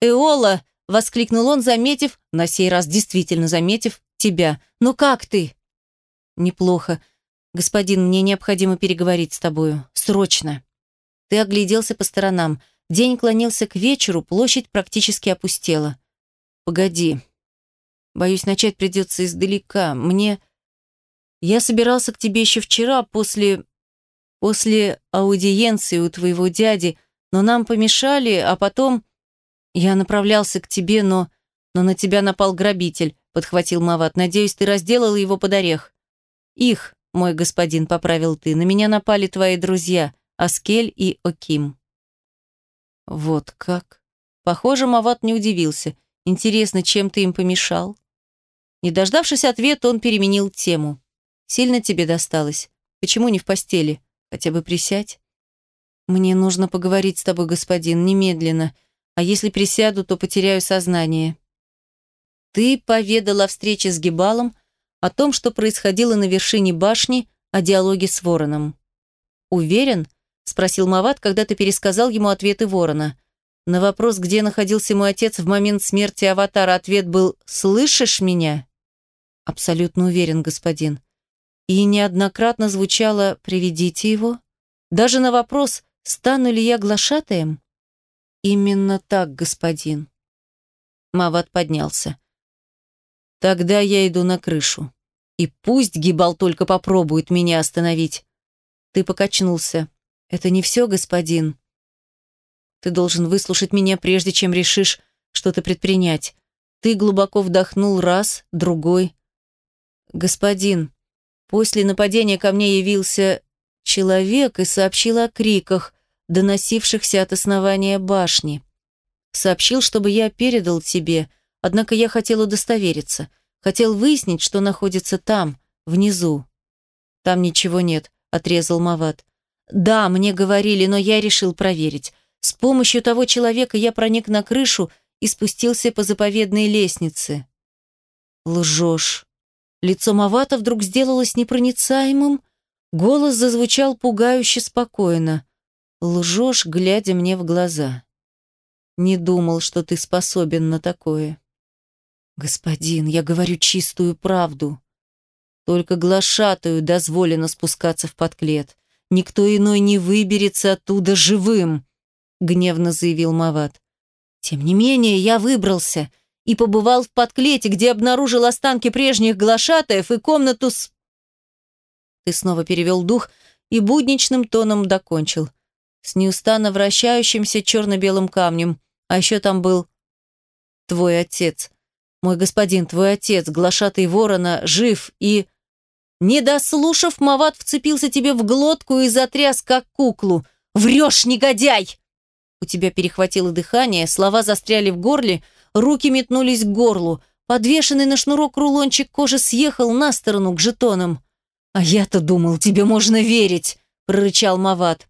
«Эола!» — воскликнул он, заметив, на сей раз действительно заметив, тебя. «Ну как ты?» «Неплохо. Господин, мне необходимо переговорить с тобою. Срочно!» Ты огляделся по сторонам. День клонился к вечеру, площадь практически опустела. «Погоди. Боюсь, начать придется издалека. Мне... Я собирался к тебе еще вчера, после... После аудиенции у твоего дяди, но нам помешали, а потом... Я направлялся к тебе, но... Но на тебя напал грабитель, подхватил Мават. Надеюсь, ты разделал его под орех. Их, мой господин, поправил ты. На меня напали твои друзья, Аскель и Оким. Вот как. Похоже, Мават не удивился. Интересно, чем ты им помешал? Не дождавшись ответа, он переменил тему. Сильно тебе досталось? Почему не в постели? Хотя бы присядь. Мне нужно поговорить с тобой, господин, немедленно. А если присяду, то потеряю сознание. Ты поведал о встрече с Гибалом, о том, что происходило на вершине башни, о диалоге с Вороном. Уверен? Спросил Мават, когда ты пересказал ему ответы Ворона. На вопрос, где находился мой отец в момент смерти Аватара, ответ был «Слышишь меня?» Абсолютно уверен, господин. И неоднократно звучало «Приведите его». Даже на вопрос «Стану ли я глашатаем?» Именно так, господин. Мават поднялся. Тогда я иду на крышу. И пусть Гибал только попробует меня остановить. Ты покачнулся. Это не все, господин. Ты должен выслушать меня, прежде чем решишь что-то предпринять. Ты глубоко вдохнул раз, другой. Господин, после нападения ко мне явился человек и сообщил о криках, доносившихся от основания башни. Сообщил, чтобы я передал тебе, однако я хотел удостовериться. Хотел выяснить, что находится там, внизу. Там ничего нет, отрезал Мават. Да, мне говорили, но я решил проверить. С помощью того человека я проник на крышу и спустился по заповедной лестнице. Лжешь. Лицо Мавата вдруг сделалось непроницаемым, голос зазвучал пугающе спокойно. Лжешь, глядя мне в глаза. Не думал, что ты способен на такое. Господин, я говорю чистую правду. Только глашатую дозволено спускаться в подклет. Никто иной не выберется оттуда живым», — гневно заявил Мават. «Тем не менее, я выбрался и побывал в подклете, где обнаружил останки прежних глашатаев и комнату с...» Ты снова перевел дух и будничным тоном докончил. С неустанно вращающимся черно-белым камнем. А еще там был твой отец. Мой господин, твой отец, глашатый ворона, жив и... Не дослушав, Мават вцепился тебе в глотку и затряс, как куклу. «Врешь, негодяй!» У тебя перехватило дыхание, слова застряли в горле, руки метнулись к горлу. Подвешенный на шнурок рулончик кожи съехал на сторону к жетонам. «А я-то думал, тебе можно верить!» – прорычал Мават.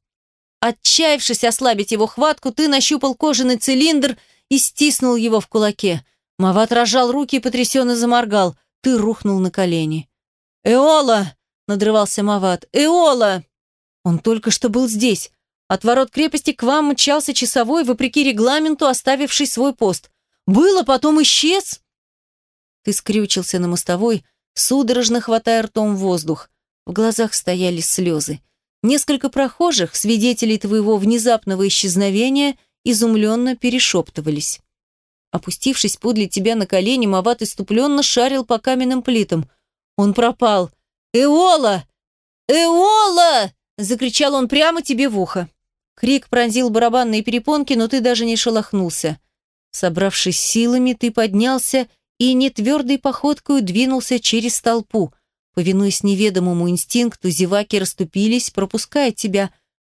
Отчаявшись ослабить его хватку, ты нащупал кожаный цилиндр и стиснул его в кулаке. Мават рожал руки и потрясенно заморгал. Ты рухнул на колени. «Эола!» – надрывался Мават. «Эола!» Он только что был здесь. От ворот крепости к вам мчался часовой, вопреки регламенту, оставивший свой пост. Было, потом исчез. Ты скрючился на мостовой, судорожно хватая ртом воздух. В глазах стояли слезы. Несколько прохожих, свидетелей твоего внезапного исчезновения, изумленно перешептывались. Опустившись подле тебя на колени, Мават иступленно шарил по каменным плитам. Он пропал. «Эола! Эола!» – закричал он прямо тебе в ухо. Крик пронзил барабанные перепонки, но ты даже не шелохнулся. Собравшись силами, ты поднялся и нетвердой походкой двинулся через толпу. Повинуясь неведомому инстинкту, зеваки расступились, пропуская тебя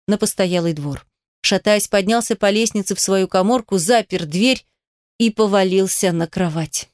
на постоялый двор. Шатаясь, поднялся по лестнице в свою коморку, запер дверь и повалился на кровать.